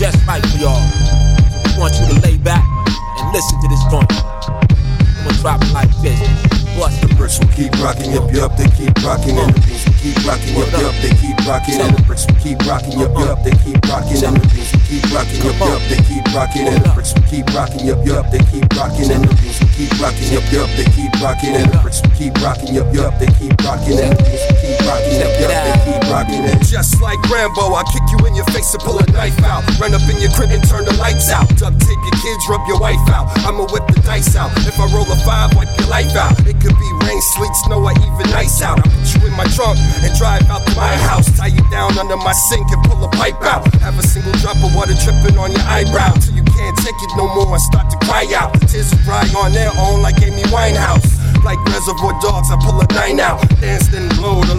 just right for y'all. So we want you to lay back and listen to this joint. I'm gonna drop it like this. Bust the bricks will keep rocking, yup, yup, they keep rocking, and the keep rocking, yup, yup, they keep rocking, and the bricks will keep rocking, yup, yup, they keep rocking, and the beats will keep rocking, yup, yup, they keep rocking, and the bricks will keep rocking, yup, yup, they keep rocking, and the beats will keep rocking, yup, yup, they keep rocking, and the bricks will keep rocking, yup, yup, they keep rocking, and the just like Rambo, I kick you in your face and pull a knife out, run up in your crib and turn the lights out, duct tape your kids, rub your wife out, I'ma whip the dice out, if I roll a five, wipe your life out, it could be rain, sleet, snow, or even ice out, I put you in my trunk and drive out to my house, tie you down under my sink and pull a pipe out, have a single drop of water dripping on your eyebrow, till you can't take it no more and start to cry out, the tears will dry on their own like Amy Winehouse. Like reservoir dogs, I pull a nine out. Dance then blow, the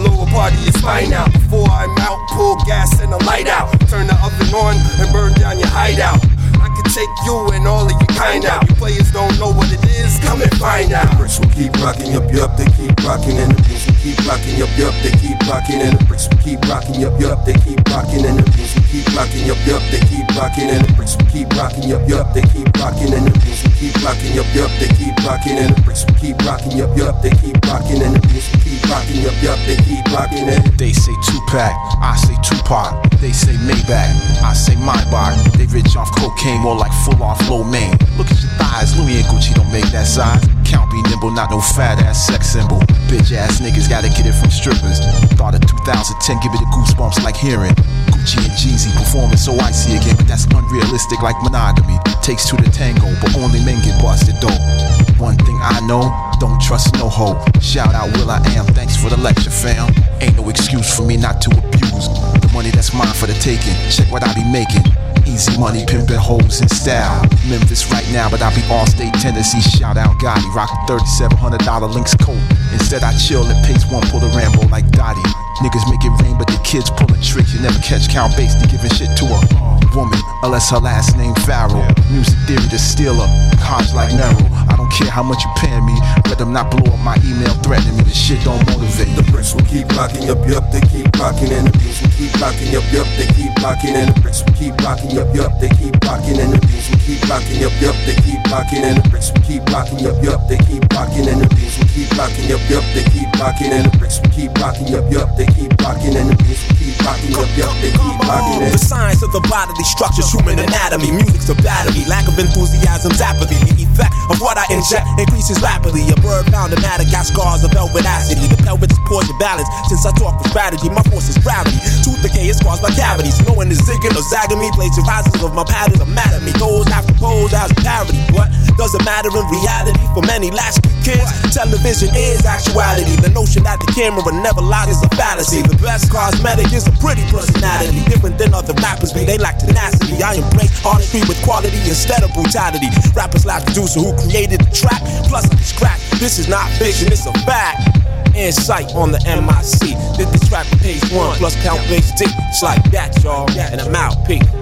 lower party out. Before I'm out, pull gas and the light out. Turn the oven on and burn down your hideout. I can take you and all of your kind out. You players don't know what it is, come and find out. Bricks will keep rocking, yup, yup, they keep rocking, and the beats will keep rocking, yup, yup, they keep rocking, and the bricks will keep rocking, yup, yup, they keep rocking, and the beats will keep rocking, yup, yup, they keep rocking, and the bricks will keep rocking, yup, yup, they keep rocking, and the beats will keep rocking, yup, yup, they keep rocking, and the bricks will keep rocking, yup, yup, they keep rocking, and the beats will keep rocking, yup, yup, they keep rocking, and they say Tupac, I say Tupac, they say Maybach, I say Maybach, they rich off cocaine, more like full on flow man. Look at your thighs, Louis and Gucci don't make that size. Count be nimble, not no fat ass sex symbol. Bitch ass niggas gotta get it from strippers. Thought of 2010, give it the goosebumps like hearing. Gucci and Jeezy performing so icy again, but that's unrealistic like monogamy. Takes two to tango, but only men get busted though. One thing I know, don't trust no hoe. Shout out Will I Am, thanks for the lecture, fam. Ain't no excuse for me not to abuse the money that's mine for the taking. Check what I be making. Easy money, pimpin' hoes in style. Memphis right now, but I be all state Tennessee. Shout out Gotti, rock $3,700 Lynx coat. Instead, I chill and pace one, pull the Rambo like Dottie. Niggas make it rain, but the kids pullin' tricks. You never catch Count Bass D giving shit to a woman, unless her last name Farrell. Music theory, the stealer, cards like Nero. I don't care how much you paying me, let them not blow up my email threatening me. This shit don't motivate. The bricks will keep rocking, yup, yup, they keep rocking, and the beats will keep rocking, yup, yup, they keep rocking, and the bricks will keep rocking, yup, yup, they keep rocking, and rocking, yup, yup, they keep rocking, and the bricks will keep rocking, yup, yup, they keep rocking, and the beats will keep rocking, yup, yup, they keep rocking, and the bricks will keep rocking, yup, yup, they keep rocking, and the beats will keep rocking, yup, yup, they keep rocking. The science of the bodily structures, human anatomy, music's a battery, lack of enthusiasm's apathy. The effect of what I inject increases rapidly. A bird found in Madagascar's a velvet asity. The pelvis is poor to balance. Since I talk with strategy, my force is gravity. Tooth decay is caused by cavities. Knowing the zigging or zagging me, plagiarizing of my patterns are mad at me. Those have pose as parody. What doesn't matter in reality for many latchkey kids? Television is actuality. The notion that the camera never lies is a fallacy. The best cosmetic is a pretty personality. Different than other rappers be, they lack tenacity. I embrace artistry with quality instead of brutality. Rapper slash producer who created the track, plus I just crack. This is not fiction, it's a fact. Insight on the MIC. Did this with page one plus Count Bass D. It's like that, y'all. And I'm out. Peace.